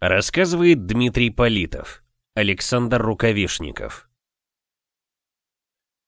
Рассказывает Дмитрий Политов, Александр Рукавишников.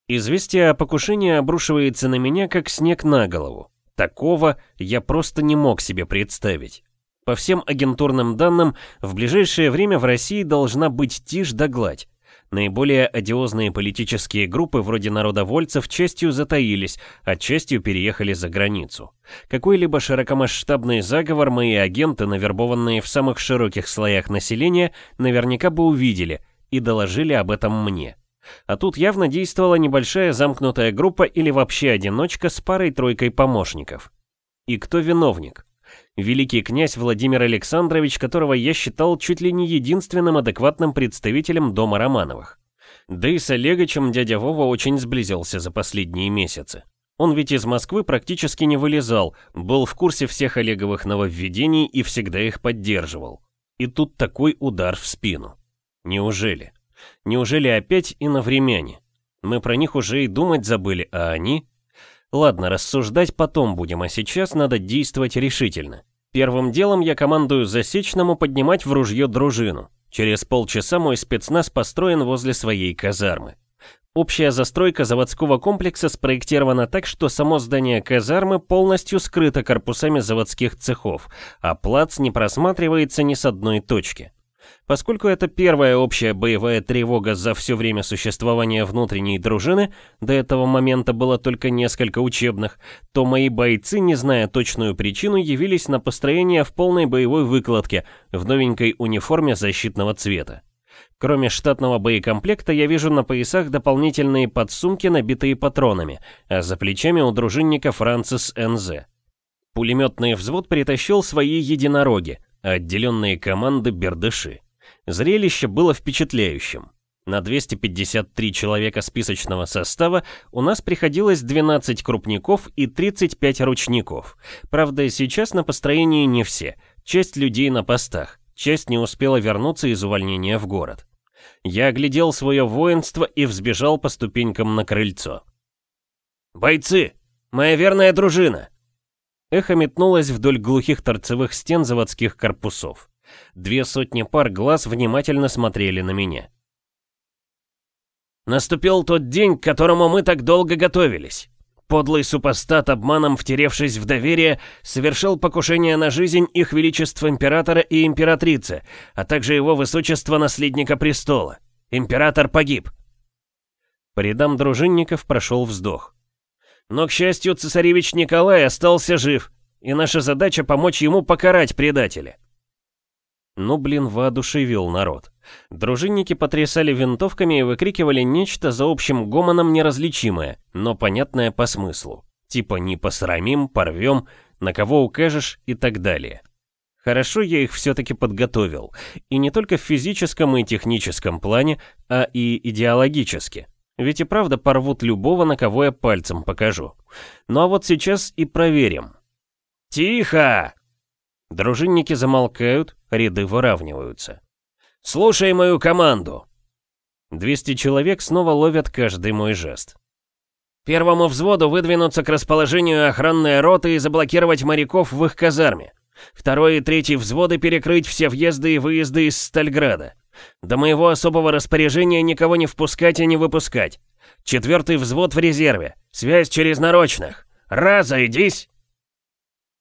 Известие о покушении обрушивается на меня, как снег на голову. Такого я просто не мог себе представить. По всем агентурным данным, в ближайшее время в России должна быть тишь да гладь. Наиболее одиозные политические группы вроде народовольцев частью затаились, а частью переехали за границу. Какой-либо широкомасштабный заговор мои агенты, навербованные в самых широких слоях населения, наверняка бы увидели и доложили об этом мне. А тут явно действовала небольшая замкнутая группа или вообще одиночка с парой-тройкой помощников. И кто виновник? Великий князь Владимир Александрович, которого я считал чуть ли не единственным адекватным представителем дома Романовых. Да и с Олегочем дядя Вова очень сблизился за последние месяцы. Он ведь из Москвы практически не вылезал, был в курсе всех Олеговых нововведений и всегда их поддерживал. И тут такой удар в спину. Неужели? Неужели опять иновремяне? Мы про них уже и думать забыли, а они... Ладно, рассуждать потом будем, а сейчас надо действовать решительно. Первым делом я командую Засечному поднимать в ружье дружину. Через полчаса мой спецназ построен возле своей казармы. Общая застройка заводского комплекса спроектирована так, что само здание казармы полностью скрыто корпусами заводских цехов, а плац не просматривается ни с одной точки. Поскольку это первая общая боевая тревога за все время существования внутренней дружины, до этого момента было только несколько учебных, то мои бойцы, не зная точную причину, явились на построение в полной боевой выкладке, в новенькой униформе защитного цвета. Кроме штатного боекомплекта, я вижу на поясах дополнительные подсумки, набитые патронами, а за плечами у дружинника Францис НЗ. Пулеметный взвод притащил свои единороги, отделенные команды бердыши. Зрелище было впечатляющим. На 253 человека списочного состава у нас приходилось 12 крупников и 35 ручников. Правда, сейчас на построении не все. Часть людей на постах, часть не успела вернуться из увольнения в город. Я оглядел свое воинство и взбежал по ступенькам на крыльцо. «Бойцы! Моя верная дружина!» Эхо метнулось вдоль глухих торцевых стен заводских корпусов. Две сотни пар глаз внимательно смотрели на меня. Наступил тот день, к которому мы так долго готовились. Подлый супостат, обманом втеревшись в доверие, совершил покушение на жизнь их величества императора и императрицы, а также его высочества наследника престола. Император погиб. По рядам дружинников прошел вздох. Но, к счастью, цесаревич Николай остался жив, и наша задача помочь ему покарать предателя. Ну, блин, воодушевил народ. Дружинники потрясали винтовками и выкрикивали нечто за общим гомоном неразличимое, но понятное по смыслу. Типа «не посрамим», «порвем», «на кого укажешь» и так далее. Хорошо я их все-таки подготовил. И не только в физическом и техническом плане, а и идеологически. Ведь и правда порвут любого, на кого я пальцем покажу. Ну а вот сейчас и проверим. «Тихо!» Дружинники замолкают, ряды выравниваются. «Слушай мою команду!» 200 человек снова ловят каждый мой жест. Первому взводу выдвинуться к расположению охранной роты и заблокировать моряков в их казарме. Второй и третий взводы перекрыть все въезды и выезды из Стальграда. До моего особого распоряжения никого не впускать и не выпускать. Четвертый взвод в резерве. Связь через нарочных. Разойдись!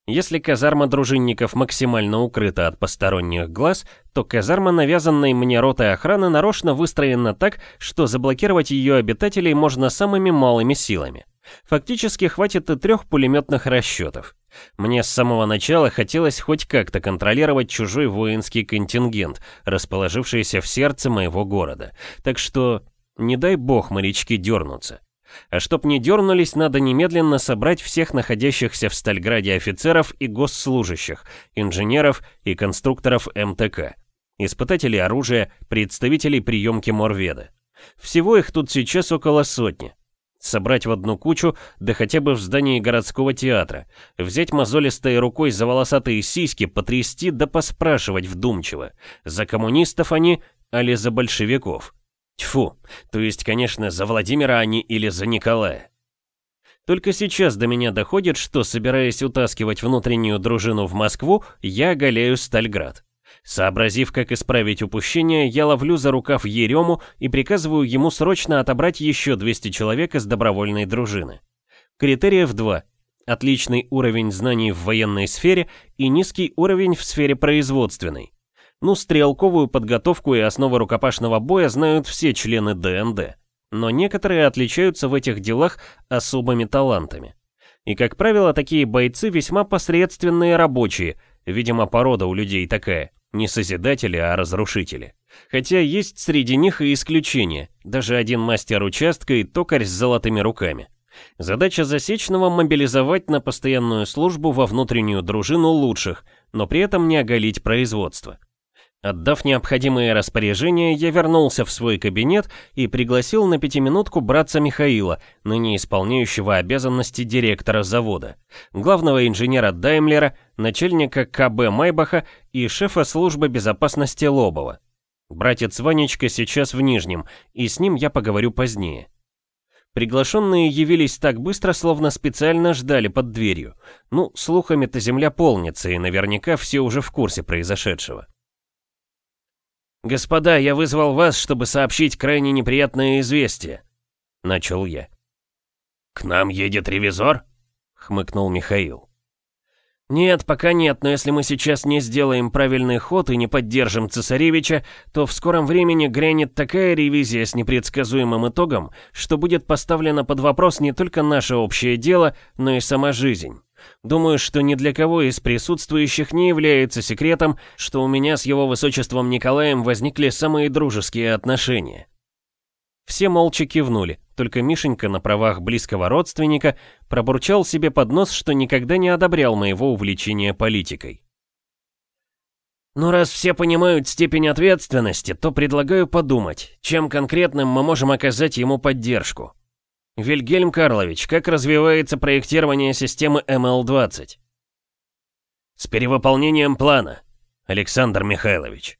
Если казарма дружинников максимально укрыта от посторонних глаз, то казарма, навязанной мне ротой охраны, нарочно выстроена так, что заблокировать ее обитателей можно самыми малыми силами. Фактически хватит и трех пулеметных расчетов. Мне с самого начала хотелось хоть как-то контролировать чужой воинский контингент, расположившийся в сердце моего города. Так что не дай бог морячки дернутся. А чтоб не дернулись, надо немедленно собрать всех находящихся в Стальграде офицеров и госслужащих, инженеров и конструкторов МТК, испытателей оружия, представителей приемки Морведа. Всего их тут сейчас около сотни. Собрать в одну кучу, да хотя бы в здании городского театра, взять мозолистой рукой за волосатые сиськи, потрясти да поспрашивать вдумчиво, за коммунистов они, али за большевиков. Тьфу, то есть, конечно, за Владимира они или за Николая. Только сейчас до меня доходит, что, собираясь утаскивать внутреннюю дружину в Москву, я оголяю Стальград. Сообразив, как исправить упущение, я ловлю за рукав Ерему и приказываю ему срочно отобрать еще 200 человек из добровольной дружины. Критериев два. Отличный уровень знаний в военной сфере и низкий уровень в сфере производственной. Ну, стрелковую подготовку и основы рукопашного боя знают все члены ДНД. Но некоторые отличаются в этих делах особыми талантами. И, как правило, такие бойцы весьма посредственные рабочие, видимо, порода у людей такая, не созидатели, а разрушители. Хотя есть среди них и исключения, даже один мастер участка и токарь с золотыми руками. Задача засечного мобилизовать на постоянную службу во внутреннюю дружину лучших, но при этом не оголить производство. Отдав необходимые распоряжения, я вернулся в свой кабинет и пригласил на пятиминутку братца Михаила, ныне исполняющего обязанности директора завода, главного инженера Даймлера, начальника КБ Майбаха и шефа службы безопасности Лобова. Братец Ванечка сейчас в Нижнем, и с ним я поговорю позднее. Приглашенные явились так быстро, словно специально ждали под дверью. Ну, слухами-то земля полнится, и наверняка все уже в курсе произошедшего. «Господа, я вызвал вас, чтобы сообщить крайне неприятное известие», — начал я. «К нам едет ревизор?» — хмыкнул Михаил. «Нет, пока нет, но если мы сейчас не сделаем правильный ход и не поддержим цесаревича, то в скором времени грянет такая ревизия с непредсказуемым итогом, что будет поставлено под вопрос не только наше общее дело, но и сама жизнь». Думаю, что ни для кого из присутствующих не является секретом, что у меня с его высочеством Николаем возникли самые дружеские отношения. Все молча кивнули, только Мишенька на правах близкого родственника пробурчал себе под нос, что никогда не одобрял моего увлечения политикой. «Ну раз все понимают степень ответственности, то предлагаю подумать, чем конкретным мы можем оказать ему поддержку», Вильгельм Карлович, как развивается проектирование системы МЛ-20? С перевыполнением плана, Александр Михайлович.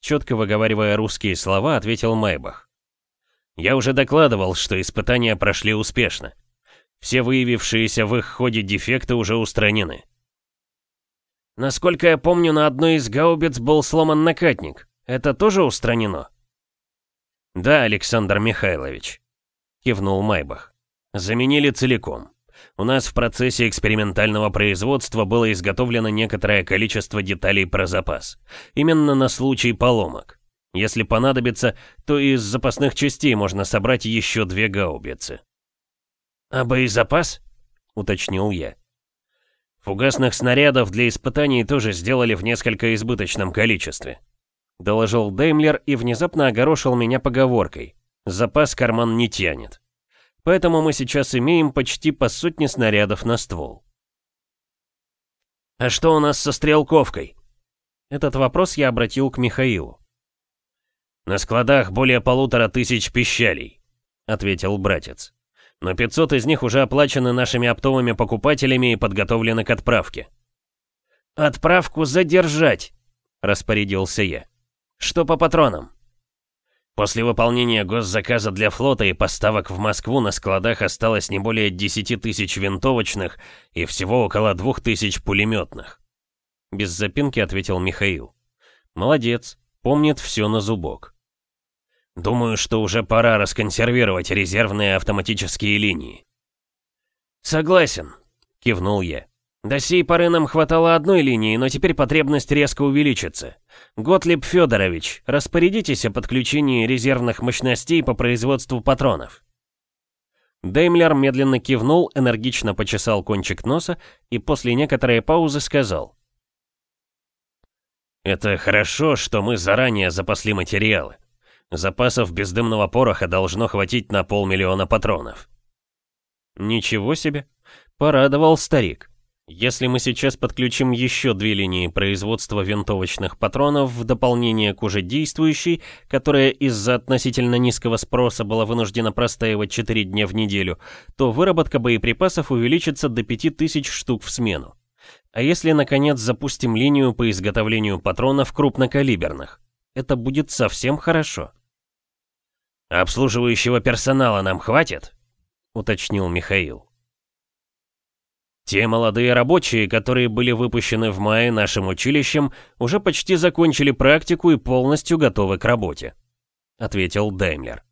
Четко выговаривая русские слова, ответил Майбах. Я уже докладывал, что испытания прошли успешно. Все выявившиеся в их ходе дефекты уже устранены. Насколько я помню, на одной из гаубиц был сломан накатник. Это тоже устранено? Да, Александр Михайлович. — кивнул Майбах. «Заменили целиком. У нас в процессе экспериментального производства было изготовлено некоторое количество деталей про запас. Именно на случай поломок. Если понадобится, то из запасных частей можно собрать еще две гаубицы». «А боезапас?» — уточнил я. «Фугасных снарядов для испытаний тоже сделали в несколько избыточном количестве», — доложил Деймлер и внезапно огорошил меня поговоркой. Запас карман не тянет. Поэтому мы сейчас имеем почти по сотне снарядов на ствол. «А что у нас со стрелковкой?» Этот вопрос я обратил к Михаилу. «На складах более полутора тысяч пищалей», — ответил братец. «Но 500 из них уже оплачены нашими оптовыми покупателями и подготовлены к отправке». «Отправку задержать», — распорядился я. «Что по патронам?» После выполнения госзаказа для флота и поставок в Москву на складах осталось не более 10 тысяч винтовочных и всего около 2 тысяч пулеметных. Без запинки ответил Михаил. Молодец, помнит все на зубок. Думаю, что уже пора расконсервировать резервные автоматические линии. Согласен, кивнул я. До сей поры нам хватало одной линии, но теперь потребность резко увеличится. Готлиб Федорович, распорядитесь о подключении резервных мощностей по производству патронов. Деймлер медленно кивнул, энергично почесал кончик носа и после некоторой паузы сказал. «Это хорошо, что мы заранее запасли материалы. Запасов бездымного пороха должно хватить на полмиллиона патронов». «Ничего себе!» — порадовал старик. Если мы сейчас подключим еще две линии производства винтовочных патронов в дополнение к уже действующей, которая из-за относительно низкого спроса была вынуждена простаивать 4 дня в неделю, то выработка боеприпасов увеличится до 5000 штук в смену. А если, наконец, запустим линию по изготовлению патронов крупнокалиберных? Это будет совсем хорошо. «Обслуживающего персонала нам хватит?» — уточнил Михаил. Те молодые рабочие, которые были выпущены в мае нашим училищем, уже почти закончили практику и полностью готовы к работе», — ответил Даймлер.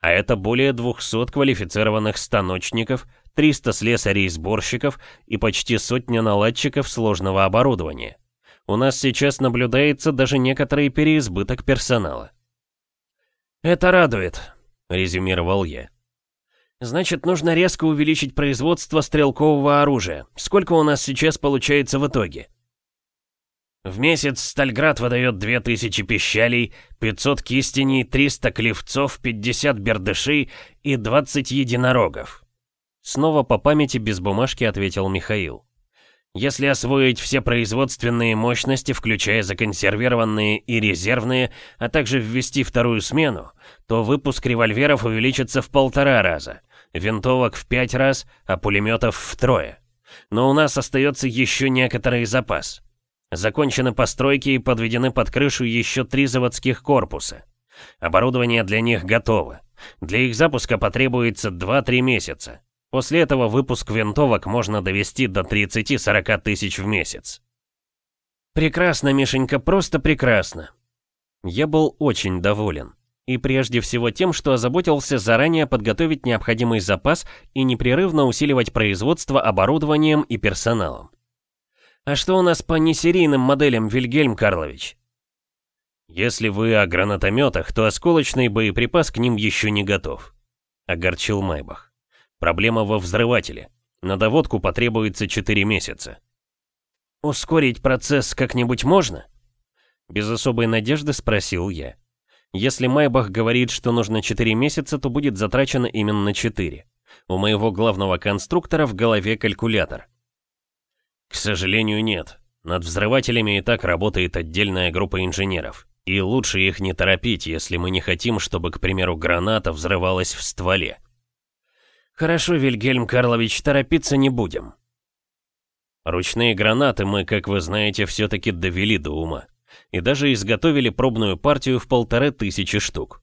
«А это более 200 квалифицированных станочников, 300 слесарей-сборщиков и почти сотня наладчиков сложного оборудования. У нас сейчас наблюдается даже некоторый переизбыток персонала». «Это радует», — резюмировал я. Значит, нужно резко увеличить производство стрелкового оружия. Сколько у нас сейчас получается в итоге? В месяц Стальград выдает 2000 пищалей, 500 кистеней, 300 клевцов, 50 бердышей и 20 единорогов. Снова по памяти без бумажки ответил Михаил. Если освоить все производственные мощности, включая законсервированные и резервные, а также ввести вторую смену, то выпуск револьверов увеличится в полтора раза, винтовок в пять раз, а пулеметов втрое. Но у нас остается еще некоторый запас. Закончены постройки и подведены под крышу еще три заводских корпуса. Оборудование для них готово. Для их запуска потребуется 2-3 месяца. После этого выпуск винтовок можно довести до 30-40 тысяч в месяц. Прекрасно, Мишенька, просто прекрасно. Я был очень доволен. И прежде всего тем, что озаботился заранее подготовить необходимый запас и непрерывно усиливать производство оборудованием и персоналом. А что у нас по несерийным моделям, Вильгельм Карлович? Если вы о гранатометах, то осколочный боеприпас к ним еще не готов. Огорчил Майбах. Проблема во взрывателе. На доводку потребуется 4 месяца. «Ускорить процесс как-нибудь можно?» Без особой надежды спросил я. Если Майбах говорит, что нужно 4 месяца, то будет затрачено именно 4. У моего главного конструктора в голове калькулятор. К сожалению, нет. Над взрывателями и так работает отдельная группа инженеров. И лучше их не торопить, если мы не хотим, чтобы, к примеру, граната взрывалась в стволе. «Хорошо, Вильгельм Карлович, торопиться не будем». Ручные гранаты мы, как вы знаете, все-таки довели до ума. И даже изготовили пробную партию в полторы тысячи штук.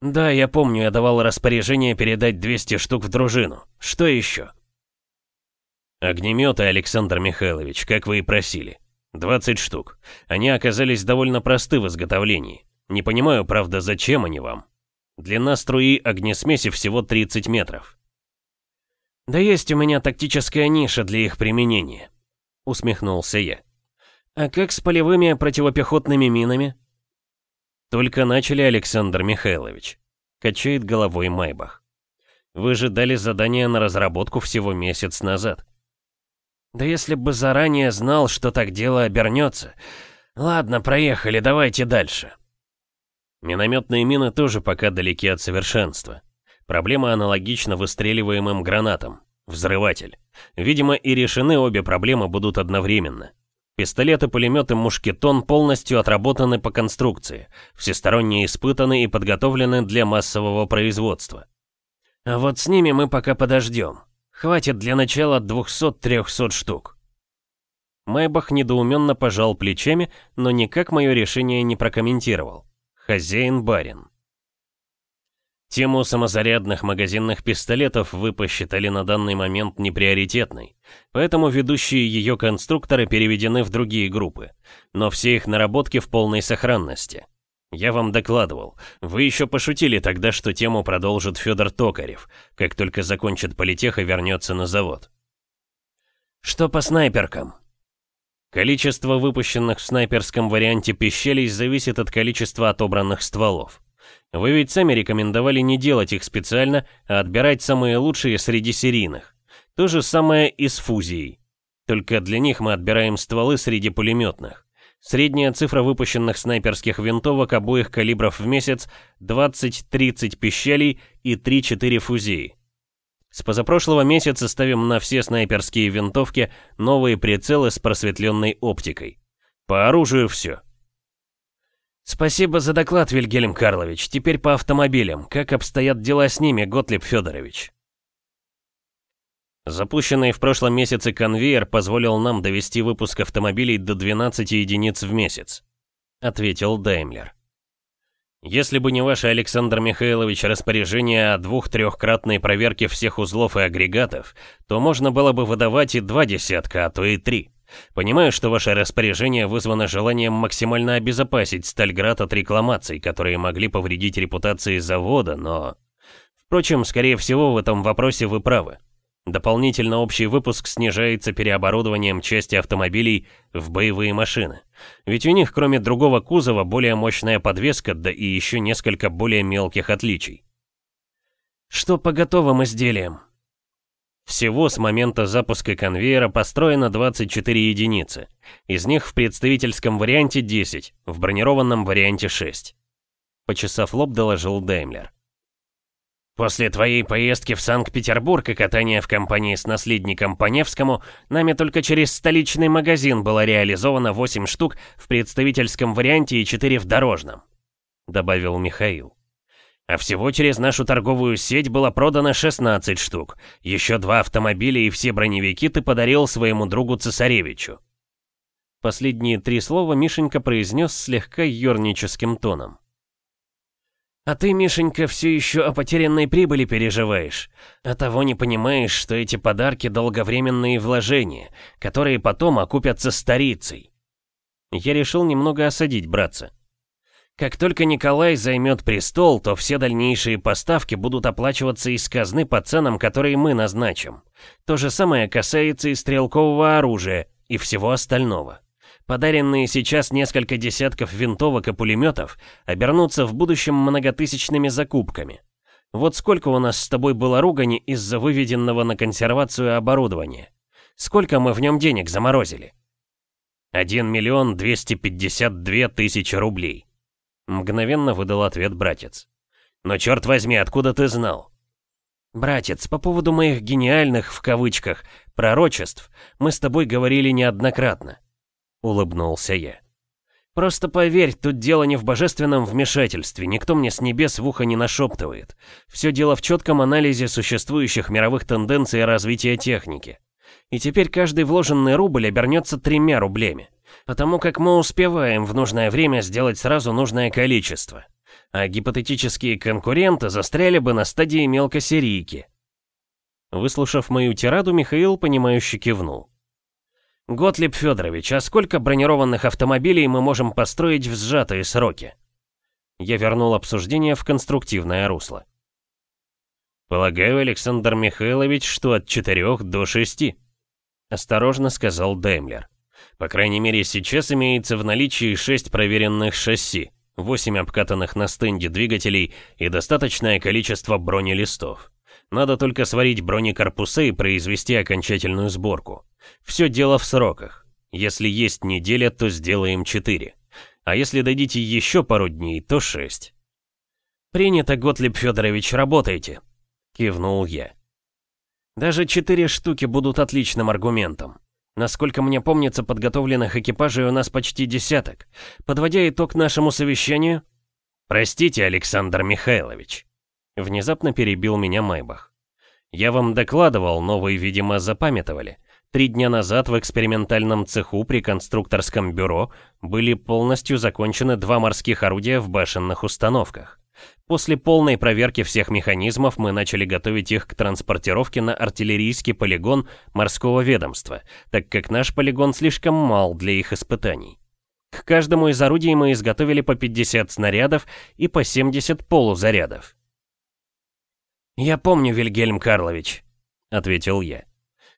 Да, я помню, я давал распоряжение передать 200 штук в дружину. Что еще? Огнеметы, Александр Михайлович, как вы и просили. 20 штук. Они оказались довольно просты в изготовлении. Не понимаю, правда, зачем они вам. Длина струи огнесмеси всего 30 метров. «Да есть у меня тактическая ниша для их применения», — усмехнулся я. «А как с полевыми противопехотными минами?» «Только начали, Александр Михайлович», — качает головой Майбах. «Вы же дали задание на разработку всего месяц назад». «Да если бы заранее знал, что так дело обернется. Ладно, проехали, давайте дальше». Минометные мины тоже пока далеки от совершенства. Проблема аналогична выстреливаемым гранатам. Взрыватель. Видимо, и решены обе проблемы будут одновременно. Пистолеты-пулеметы «Мушкетон» полностью отработаны по конструкции, всесторонне испытаны и подготовлены для массового производства. А вот с ними мы пока подождем. Хватит для начала 200-300 штук. Майбах недоуменно пожал плечами, но никак мое решение не прокомментировал. Хозяин-барин. Тему самозарядных магазинных пистолетов вы посчитали на данный момент неприоритетной, поэтому ведущие ее конструкторы переведены в другие группы, но все их наработки в полной сохранности. Я вам докладывал, вы еще пошутили тогда, что тему продолжит Федор Токарев, как только закончит политех и вернется на завод. Что по снайперкам? Количество выпущенных в снайперском варианте пищелей зависит от количества отобранных стволов. Вы ведь сами рекомендовали не делать их специально, а отбирать самые лучшие среди серийных. То же самое и с фузией. Только для них мы отбираем стволы среди пулеметных. Средняя цифра выпущенных снайперских винтовок обоих калибров в месяц 20-30 пищалей и 3-4 фузии. С позапрошлого месяца ставим на все снайперские винтовки новые прицелы с просветленной оптикой. По оружию все. Спасибо за доклад, Вильгельм Карлович. Теперь по автомобилям. Как обстоят дела с ними, Готлиб Федорович? Запущенный в прошлом месяце конвейер позволил нам довести выпуск автомобилей до 12 единиц в месяц, ответил Даймлер. Если бы не ваше, Александр Михайлович, распоряжение о двух-трехкратной проверке всех узлов и агрегатов, то можно было бы выдавать и два десятка, а то и три. Понимаю, что ваше распоряжение вызвано желанием максимально обезопасить Стальград от рекламаций, которые могли повредить репутации завода, но... Впрочем, скорее всего, в этом вопросе вы правы. Дополнительно общий выпуск снижается переоборудованием части автомобилей в боевые машины. Ведь у них, кроме другого кузова, более мощная подвеска, да и еще несколько более мелких отличий. Что по готовым изделиям? Всего с момента запуска конвейера построено 24 единицы. Из них в представительском варианте 10, в бронированном варианте 6. Почесав лоб, доложил Даймлер. После твоей поездки в Санкт-Петербург и катания в компании с наследником по Невскому, нами только через столичный магазин было реализовано 8 штук в представительском варианте и 4 в дорожном», — добавил Михаил. «А всего через нашу торговую сеть было продано 16 штук. Еще два автомобиля и все броневики ты подарил своему другу Цесаревичу». Последние три слова Мишенька произнес слегка ерническим тоном. А ты, Мишенька, все еще о потерянной прибыли переживаешь. А того не понимаешь, что эти подарки долговременные вложения, которые потом окупятся старицей. Я решил немного осадить братца. Как только Николай займет престол, то все дальнейшие поставки будут оплачиваться из казны по ценам, которые мы назначим. То же самое касается и стрелкового оружия, и всего остального. Подаренные сейчас несколько десятков винтовок и пулеметов обернутся в будущем многотысячными закупками. Вот сколько у нас с тобой было ругани из-за выведенного на консервацию оборудования. Сколько мы в нем денег заморозили? 1 миллион 252 тысячи рублей. Мгновенно выдал ответ братец. Но черт возьми, откуда ты знал? Братец, по поводу моих гениальных, в кавычках, пророчеств, мы с тобой говорили неоднократно. — улыбнулся я. «Просто поверь, тут дело не в божественном вмешательстве, никто мне с небес в ухо не нашептывает. Все дело в четком анализе существующих мировых тенденций развития техники. И теперь каждый вложенный рубль обернется тремя рублями, потому как мы успеваем в нужное время сделать сразу нужное количество. А гипотетические конкуренты застряли бы на стадии мелкосерийки». Выслушав мою тираду, Михаил, понимающе кивнул. «Готлиб Федорович, а сколько бронированных автомобилей мы можем построить в сжатые сроки?» Я вернул обсуждение в конструктивное русло. «Полагаю, Александр Михайлович, что от 4 до 6», — осторожно сказал Даймлер. «По крайней мере, сейчас имеется в наличии 6 проверенных шасси, 8 обкатанных на стенде двигателей и достаточное количество бронелистов. Надо только сварить бронекорпусы и произвести окончательную сборку. Все дело в сроках. Если есть неделя, то сделаем 4. А если дадите еще пару дней, то 6. «Принято, Готлиб Федорович, работайте», — кивнул я. «Даже четыре штуки будут отличным аргументом. Насколько мне помнится, подготовленных экипажей у нас почти десяток. Подводя итог нашему совещанию...» «Простите, Александр Михайлович», — внезапно перебил меня Майбах. «Я вам докладывал, но вы, видимо, запамятовали. Три дня назад в экспериментальном цеху при конструкторском бюро были полностью закончены два морских орудия в башенных установках. После полной проверки всех механизмов мы начали готовить их к транспортировке на артиллерийский полигон морского ведомства, так как наш полигон слишком мал для их испытаний. К каждому из орудий мы изготовили по 50 снарядов и по 70 полузарядов. «Я помню, Вильгельм Карлович», — ответил я.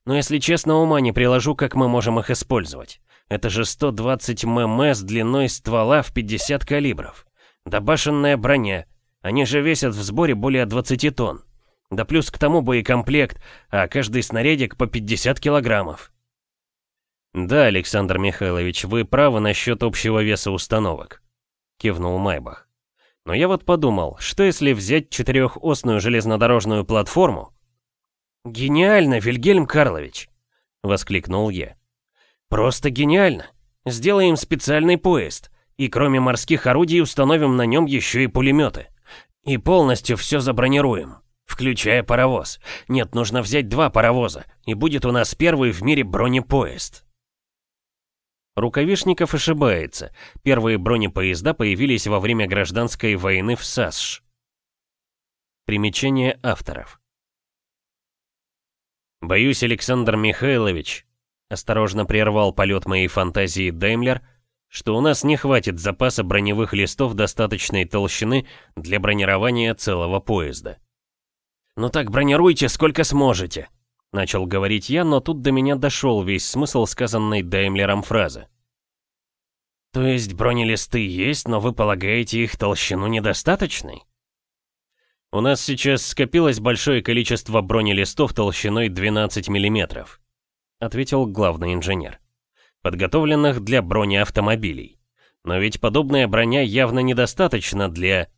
Но если честно, ума не приложу, как мы можем их использовать. Это же 120 мм с длиной ствола в 50 калибров. Да башенная броня. Они же весят в сборе более 20 тонн. Да плюс к тому боекомплект, а каждый снарядик по 50 килограммов. «Да, Александр Михайлович, вы правы насчет общего веса установок», — кивнул Майбах. «Но я вот подумал, что если взять четырехосную железнодорожную платформу, «Гениально, Вильгельм Карлович!» — воскликнул я. «Просто гениально! Сделаем специальный поезд, и кроме морских орудий установим на нем еще и пулеметы. И полностью все забронируем, включая паровоз. Нет, нужно взять два паровоза, и будет у нас первый в мире бронепоезд». Рукавишников ошибается. Первые бронепоезда появились во время гражданской войны в САСШ. Примечание авторов. «Боюсь, Александр Михайлович», — осторожно прервал полет моей фантазии Даймлер, что у нас не хватит запаса броневых листов достаточной толщины для бронирования целого поезда. «Ну так бронируйте, сколько сможете», — начал говорить я, но тут до меня дошел весь смысл сказанной Даймлером фразы. «То есть бронелисты есть, но вы полагаете их толщину недостаточной?» У нас сейчас скопилось большое количество бронелистов толщиной 12 мм, ответил главный инженер, подготовленных для бронеавтомобилей. Но ведь подобная броня явно недостаточна для...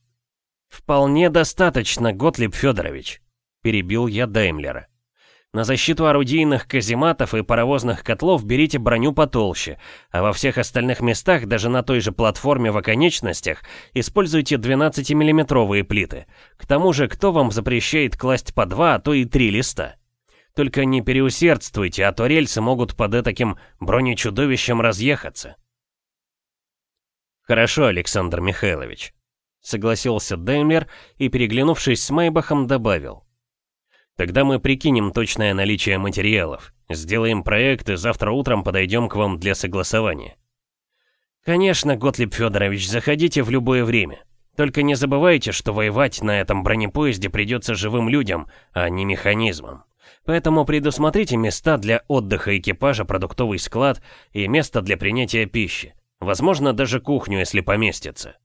Вполне достаточно, Готлиб Федорович, перебил я Даймлера. На защиту орудийных казематов и паровозных котлов берите броню потолще, а во всех остальных местах, даже на той же платформе в оконечностях, используйте 12-миллиметровые плиты. К тому же, кто вам запрещает класть по два, а то и три листа? Только не переусердствуйте, а то рельсы могут под таким бронечудовищем разъехаться. Хорошо, Александр Михайлович, согласился Даймлер и, переглянувшись с Майбахом, добавил. Тогда мы прикинем точное наличие материалов, сделаем проект и завтра утром подойдем к вам для согласования. Конечно, Готлиб Федорович, заходите в любое время. Только не забывайте, что воевать на этом бронепоезде придется живым людям, а не механизмам. Поэтому предусмотрите места для отдыха экипажа, продуктовый склад и место для принятия пищи. Возможно, даже кухню, если поместится.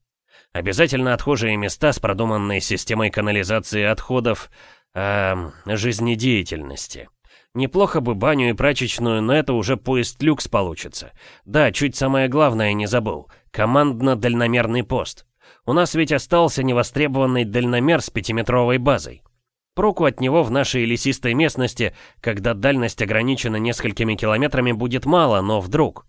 Обязательно отхожие места с продуманной системой канализации отходов, э, жизнедеятельности. Неплохо бы баню и прачечную, но это уже поезд люкс получится. Да, чуть самое главное не забыл. Командно-дальномерный пост. У нас ведь остался невостребованный дальномер с пятиметровой базой. Проку от него в нашей лесистой местности, когда дальность ограничена несколькими километрами, будет мало, но вдруг.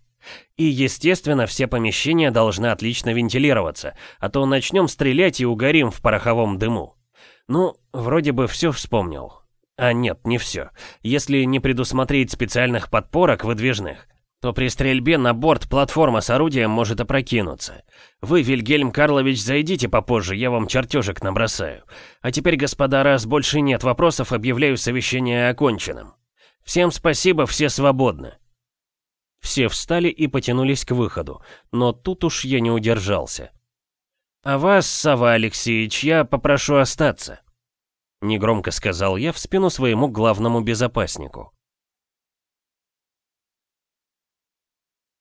И, естественно, все помещения должны отлично вентилироваться, а то начнем стрелять и угорим в пороховом дыму. Ну, вроде бы все вспомнил. А нет, не все. Если не предусмотреть специальных подпорок выдвижных, то при стрельбе на борт платформа с орудием может опрокинуться. Вы, Вильгельм Карлович, зайдите попозже, я вам чертежик набросаю. А теперь, господа, раз больше нет вопросов, объявляю совещание оконченным. Всем спасибо, все свободны. Все встали и потянулись к выходу, но тут уж я не удержался. «А вас, Сава Алексеевич, я попрошу остаться», — негромко сказал я в спину своему главному безопаснику.